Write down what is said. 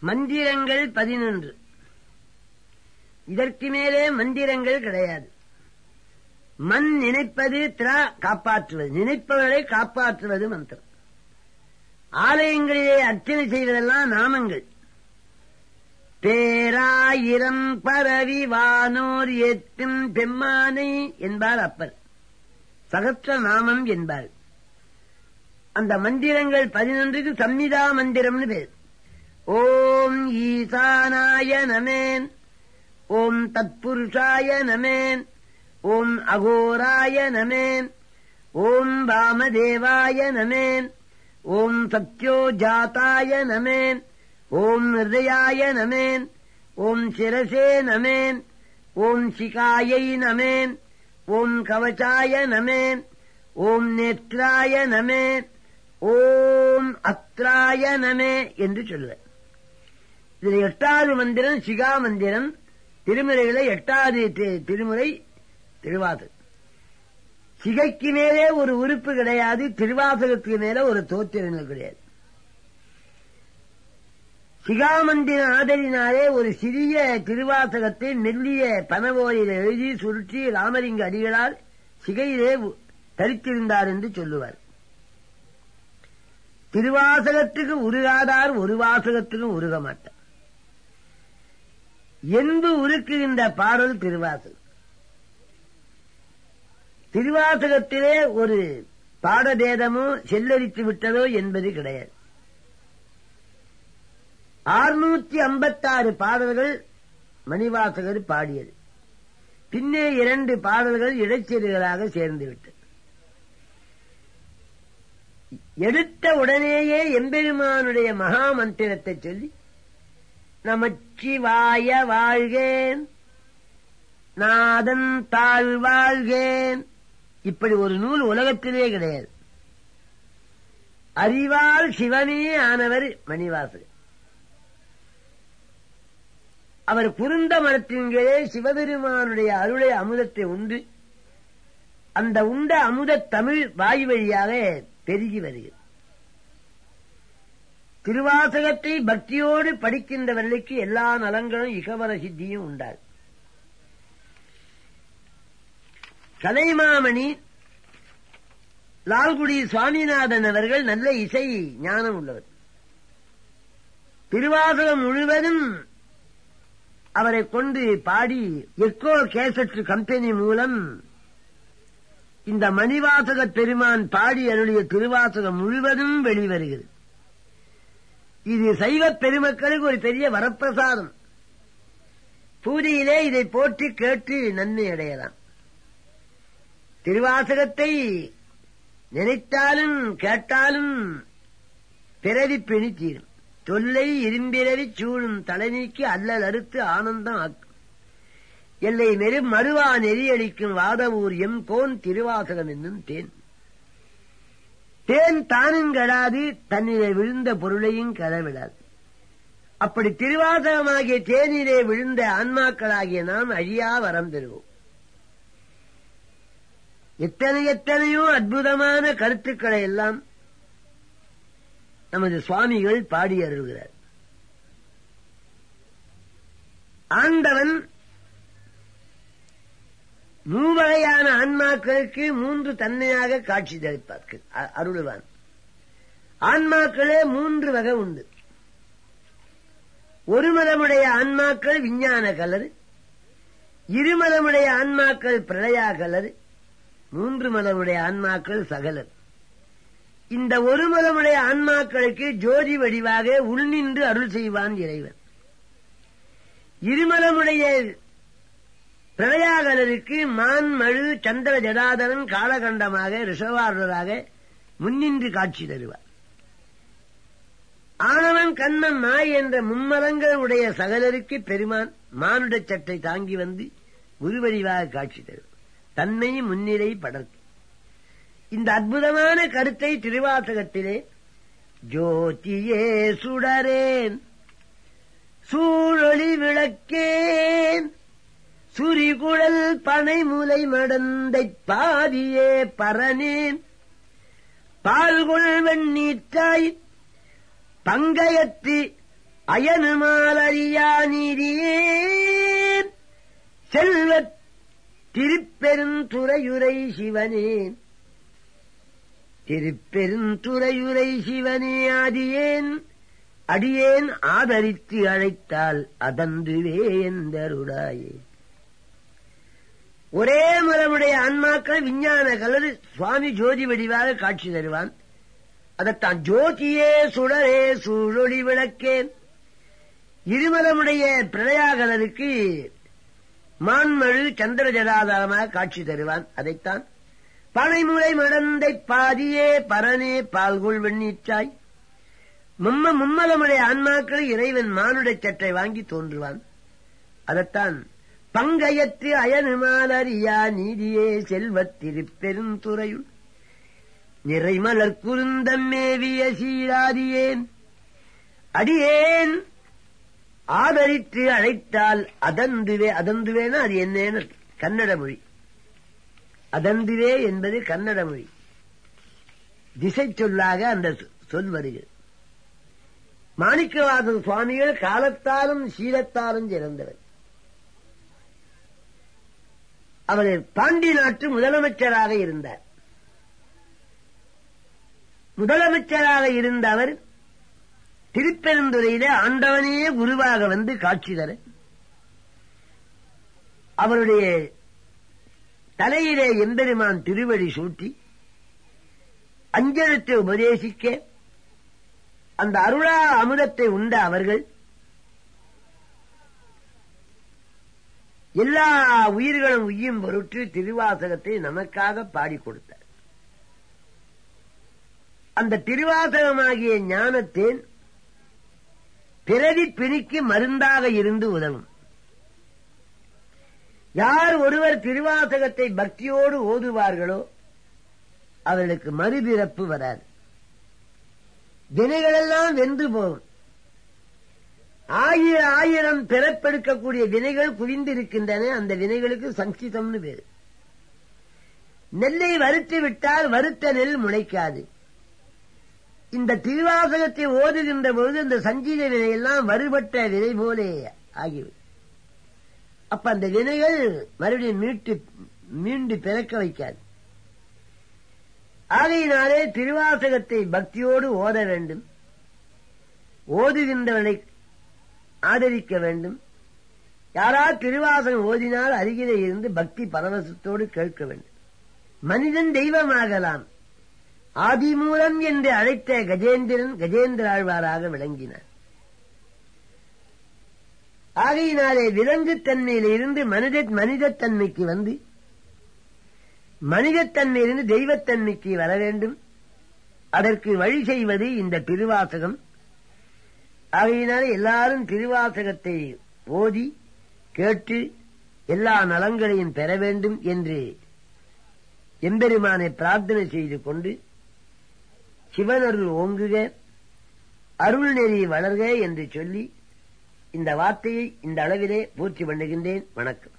மந்திரங்கள் பதினொன்று. இதற்கு மேலே மந்திரங்கள் கிடையாது. மண் நினைப்பது திரா காப்பாற்றுவது. நினைப்பவர்களை காப்பாற்றுவது மந்திரம். ஆலயங்களிலே அர்ச்சனை செய்வதெல்லாம் நாமங்கள். பேராயிரம் பரவி வானோர் எட்டும் பெம்மானை என்பார் அப்பர். சகஸ்ர நாமம் என்பார். அந்த மந்திரங்கள் பதினொன்றுக்கு சம்மிதா மந்திரம்னு பேர். ஓம் ஈசானாய நமேன் ஓம் தத்புருஷாய நமேன் ஓம் அகோராய நமேன் ஓம் வாமதேவாய நமேன் ஓம் சத்யோஜாத்தாய நமேன் ஓம் ஹிருதயாய நமேன் ஓம் சிரசே நமேன் ஓம் சிகாயை நமேன் ஓம் கவச்சாய நமேன் ஓம் நேத்ராய நமேன் ஓம் அத்ராய நமே என்று சொல்லுவர் இது எட்டாவது மந்திரம் சிகா மந்திரம் திருமுறையில எட்டாவது திருமுறை திருவாசகம் சிகைக்கு மேலே ஒரு உறுப்பு கிடையாது திருவாசகத்துக்கு மேலே ஒரு தோத்திரங்கள் கிடையாது. சிகாமந்திர ஆதரினாலே ஒரு சிறிய திருவாசகத்தை மெல்லிய பனவோரில் எழுதி சுருட்டி ராமலிங்க அடிகளால் சிகையிலே தரித்திருந்தார் என்று சொல்லுவார். திருவாசகத்துக்கு உருகாதார் ஒரு வாசகத்துக்கும் உருக மாட்டார் என்பு உருக்குகின்ற பாடல் திருவாசகம். திருவாசகத்திலே ஒரு பாடபேதமோ செல்லரித்து விட்டதோ என்பது கிடையாது. ஆறுநூத்தி ஐம்பத்தாறு பாடல்கள் மணிவாசகர் பாடியது. பின்னே இரண்டு பாடல்கள் இடைச்செருகளாக சேர்ந்து விட்டது. எடுத்த உடனேயே எம்பெருமானுடைய மகா மந்திரத்தை சொல்லி நமச்சிவாய வாழ்கேன். நாதன் தாழ் வாழ்கேன். இப்படி ஒரு நூல் உலகத்திலே கிடையாது. அறிவால் சிவனே ஆனவர் மணிவாசகர். அவர் குருந்த மரத்தின்களே சிவபெருமானுடைய அருளை அமுதத்தை உண்டு. அந்த உண்ட அமுத தமிழ் வாய் வழியாக பெருகி வருகிறது. திருவாசகத்தை பக்தியோடு படிக்கின்றவர்களுக்கு எல்லா நலங்களும் இகவர சித்தியும் உண்டாகும் கலைமாமணி லால்குடி சுவாமிநாதன் அவர்கள் நல்ல இசை ஞானம் உள்ளவர். திருவாசகம் முழுவதும் அவரை கொண்டு பாடி எக்கோ கேசட் கம்பெனி மூலம் இந்த மணிவாசக பெருமான் பாடி அருளிய திருவாசகம் முழுவதும் வெளிவருகிறது. இது சைவ பெருமக்களுக்கு ஒரு பெரிய வரப்பிரசாதம். பூஜையிலே இதை போட்டு கேட்டு நன்மை அடையலாம். திருவாசகத்தை நினைத்தாலும் கேட்டாலும் பிறவி பிணி தீரும் தொல்லை இரும்பிறவி சூழும் தலைநீக்கி அல்லல் அறுத்து ஆனந்தம் ஆக்கும். எல்லை மெரு மறுவா நெறியளிக்கும் வாதவூர் எம் கோன் திருவாசகம் என்னும் தேன். தேன் தானும் கெடாது தன்னிலே விழுந்த பொருளையும் கெடவிடாது அப்படி திருவாசகமாகிய தேனிலே விழுந்த ஆன்மாக்களாகிய நாம் அழியா வரம் பெறுவோம். எத்தனை எத்தனையோ அற்புதமான கருத்துக்களை எல்லாம் நமது சுவாமிகள் பாடி அருள்கிறார் ஆண்டவன் மூவகையான ஆன்மாக்களுக்கு மூன்று தன்மையாக காட்சி தளிப்பார்கள் அ- அருளுவான். ஆன்மாக்களே மூன்று வகை உண்டு. ஒரு மதமுடைய ஆன்மாக்கள் விஞ்ஞான கலர் இருமதமுடைய ஆன்மாக்கள் பிரளயா கலரு மூன்று மதமுடைய ஆன்மாக்கள் சகலர். இந்த ஒரு மதமுடைய ஆன்மாக்களுக்கு ஜோதி வடிவாக உள்நின்று அருள் செய்வான் இறைவன். இருமலமுடைய பிரளயாகலருக்கு மான் மழு சந்திர ஜடாதரன் காலகண்டமாக ரிஷவாரராக முன்னின்று காட்சி தருவார். ஆனவன் கண்ணன் நாய் என்ற மும்மலங்கள் உடைய சகலருக்கு பெருமான் மானுடச் சட்டை தாங்கி வந்து குருவடிவாக காட்சி தருவார் தன்மை முன்னிலை படர்த்து இந்த அற்புதமான கருத்தை திருவாசகத்திலே ஜோதியே சுடரேன் சூழொளி விளக்கேன் சுரிகுழல் பனைமுலை மடந்தை பாதியே பரனேன் பால்கொள் வெண்ணீற்றாய் பங்கயத்து அயனுமாலறியா நீதியே. செல்வத் திருப்பெருந்துறையுரை சிவனே. திருப்பெருந்துறையுரை சிவனே ஆதியேன் அடியேன் ஆதரித்து அழைத்தால் அதந்துவே எந்தருடாயே. ஒரே மரமுடைய ஆன்மாக்கள் விஞ்ஞான கலர் சுவாமி ஜோதி வடிவாக காட்சி தருவான். அதைத்தான் ஜோதியே சுடரே சூழொளி விளக்கேன். இருமலமுடைய பிரளயாகலருக்கு மான்மழு சந்திர ஜடாதாரமாக காட்சி தருவான். அதைத்தான் பனைமுறை மடந்தை பாதியே பரனே பால்கோள் வெண்ணீற்றாய். மும்ம மும்மலமுடைய ஆன்மாக்கள் இறைவன் மானுடச் சற்றை வாங்கி தோன்றுவான். அதைத்தான் பங்கையற்று அயனுமாலறியா நீதியே செல்வத்திருப்பெருந்துறையுள் நிறைமலர் குருந்தம் மேவிய சீராதியேன். அடியேன் ஆதரித்து அழைத்தால் அதந்துவே அதந்துவேனா அது என்னன்னு கன்னட மொழி. அதந்துவே என்பது கன்னட மொழி. திசை சொல்லாக அந்த சொல் வருகிறது. மாணிக்கவாத சுவாமிகள் காலத்தாலும் சீலத்தாலும் சிறந்தவர். அவர் பாண்டி நாட்டு முதலமைச்சராக இருந்தார். முதலமைச்சராக இருந்த அவர் திருப்பெருந்துறையில ஆண்டவனையே குருவாக வந்து காட்சி தர அவருடைய தலையிலே எம்பெருமான் திருவடி சூட்டி அஞ்சலத்தை உபதேசிக்க அந்த அருளா அமுதத்தை உண்ட அவர்கள் எல்லா உயிர்களும் உய்யும் பொருட்டு திருவாசகத்தை நமக்காக பாடிக் கொடுத்தார். அந்த திருவாசகமாகிய ஞானத்தேன் பிறவி பிணிக்கு மருந்தாக இருந்து உதவும். யார் ஒருவர் திருவாசகத்தை பக்தியோடு ஓதுவார்களோ அவர்களுக்கு மறுபிறப்பு வராது. வினைகளெல்லாம் வென்று போகும். ஆயிரம் பிறப்பெடுக்கக்கூடிய வினைகள் குவிந்திருக்கின்றன. அந்த வினைகளுக்கு சங்கிதம்னு பேரு. நெல்லை வறுத்து விட்டால் வறுத்த நெல் முளைக்காது. இந்த திருவாசகத்தை ஓதுகின்ற பொழுது இந்த சஞ்சீத வினையெல்லாம் வருபட்ட வினை போலே ஆகிவிடும். அப்ப அந்த வினைகள் மறுபடியும் மீட்டு மீண்டு பிறக்க வைக்காது. ஆகையினாலே திருவாசகத்தை பக்தியோடு ஓத வேண்டும். ஓதுகின்றவனை ஆதரிக்க வேண்டும். யாரா திருவாசகம் ஓதினால் அருகிலே இருந்து பக்தி பரவசத்தோடு கேட்க வேண்டும். மனிதன் தெய்வமாகலாம். ஆதிமூலம் என்று அழைத்த கஜேந்திரன் கஜேந்திராழ்வாராக விளங்கினார். ஆகையினாலே விலங்குத்தன்மையில இருந்து மனித மனிதத்தன்மைக்கு வந்து மனிதத்தன்மையிலிருந்து தெய்வத்தன்மைக்கு வர வேண்டும். அதற்கு வழி செய்வது இந்த திருவாசகம். ஆகையினாலே எல்லாரும் திருவாசகத்தை ஓதி கேட்டு எல்லா நலங்களையும் பெற வேண்டும் என்று எம்பெருமானை பிரார்த்தனை செய்து கொண்டு சிவனருள் ஓங்குக அருள் நெறி வளர்க என்று சொல்லி இந்த வார்த்தையை இந்த அளவிலே பூர்த்தி பண்ணுகின்றேன். வணக்கம்.